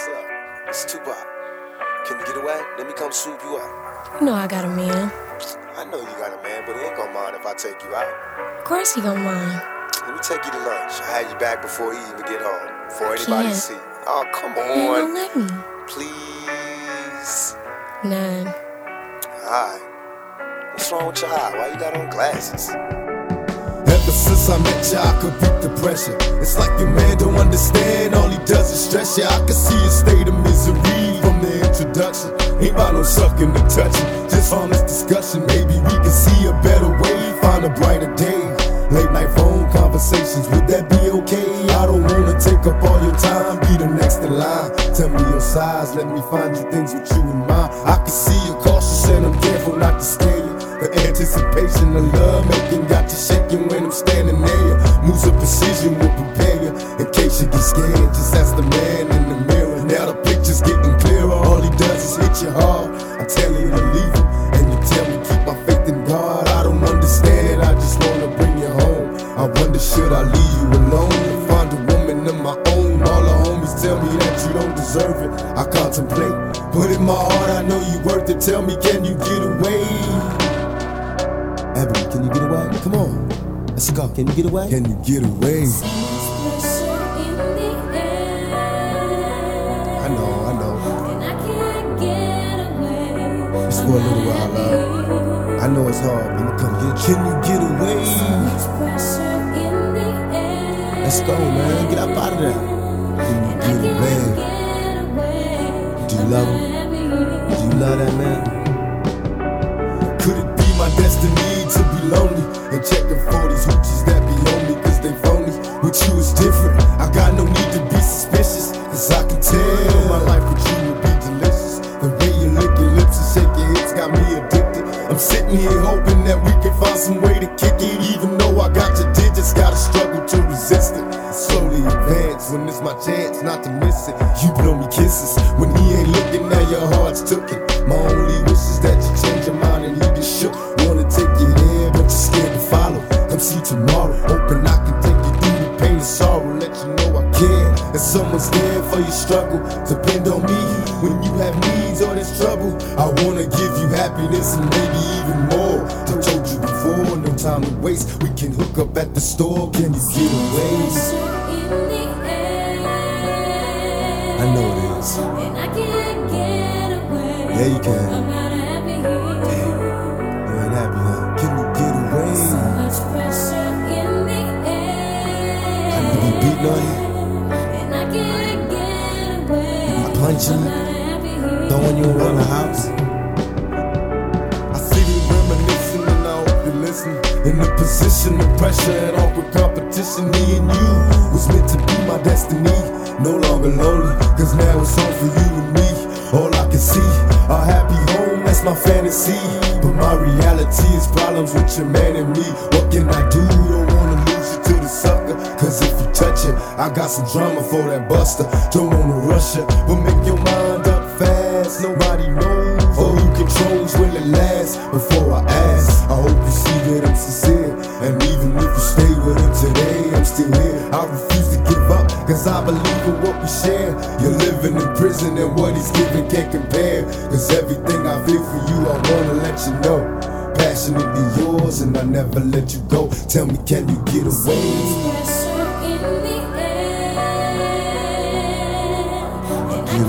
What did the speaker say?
What's up? It's Tupac. Can you get away? Let me come swoop you up. You know I got a man. I know you got a man, but he ain't gonna mind if I take you out. Of course he gonna mind. Let me take you to lunch. I'll have you back before he even get home. Before anybody Can't. see. Oh, come on. gonna let me. Please. None. Alright. What's wrong with your eye? Why you got on glasses? Since I met ya, I could beat the pressure. It's like your man don't understand, all he does is stress ya. I can see your state of misery from the introduction. Ain't about no sucking or touching, just honest discussion. Maybe we can see a better way, find a brighter day. Late night phone conversations, would that be okay? I don't wanna take up all your time, be the next in line. Tell me your size, let me find you things with you in mind. I can see you're cautious and I'm careful not to scare you. The anticipation of love making got you when I'm standing there. Moves of precision will prepare you in case you get scared. Just ask the man in the mirror. Now the picture's getting clearer. All he does is hit you hard. I tell you to leave him, and you tell me keep my faith in God. I don't understand. I just wanna bring you home. I wonder should I leave you alone and find a woman of my own? All the homies tell me that you don't deserve it. I contemplate, but in my heart I know you worth it. Tell me, can you get away? Ebony, can you get away? Come on, let's go. Can you get away? Can you get away? I know, I know. It's for a little while, love. I know it's hard, but I'ma come get you. Can you get away? Let's go, man. Get up out of there. Can you get away? Do you love him? Do you love that man? Sitting here hoping that we can find some way to kick it. Even though I got your digits, gotta struggle to resist it. Slowly advance when it's my chance not to miss it. You blow me kisses when he ain't looking, now your heart's taken. My only And someone's there for your struggle. Depend on me when you have needs or there's trouble. I wanna give you happiness and maybe even more. I told you before, no time to waste. We can hook up at the store. Can you get away? I know it is. Yeah, you can. I'm not happy here. Damn, You ain't happy, huh? Can you get away? So much pressure in the air. I know you beating on you, throwing you around the house. I see you reminiscing and I hope you listen. In the position of pressure and awkward competition, me and you was meant to be my destiny. No longer lonely, cause now it's on for you and me. All I can see, a happy home, that's my fantasy. But my reality is problems with your man and me. What can I do? Cause if you touch it, I got some drama for that buster. Don't wanna rush it, but make your mind up fast. Nobody knows, or you controls will it last. Before I ask, I hope you see that I'm sincere. And even if you stay with him today, I'm still here. I refuse to give up, cause I believe in what we share. You're living in prison, and what he's giving can't compare. Cause everything I feel for you, I wanna let you know. Passionately yours, and I never let you go. Tell me, can you get away?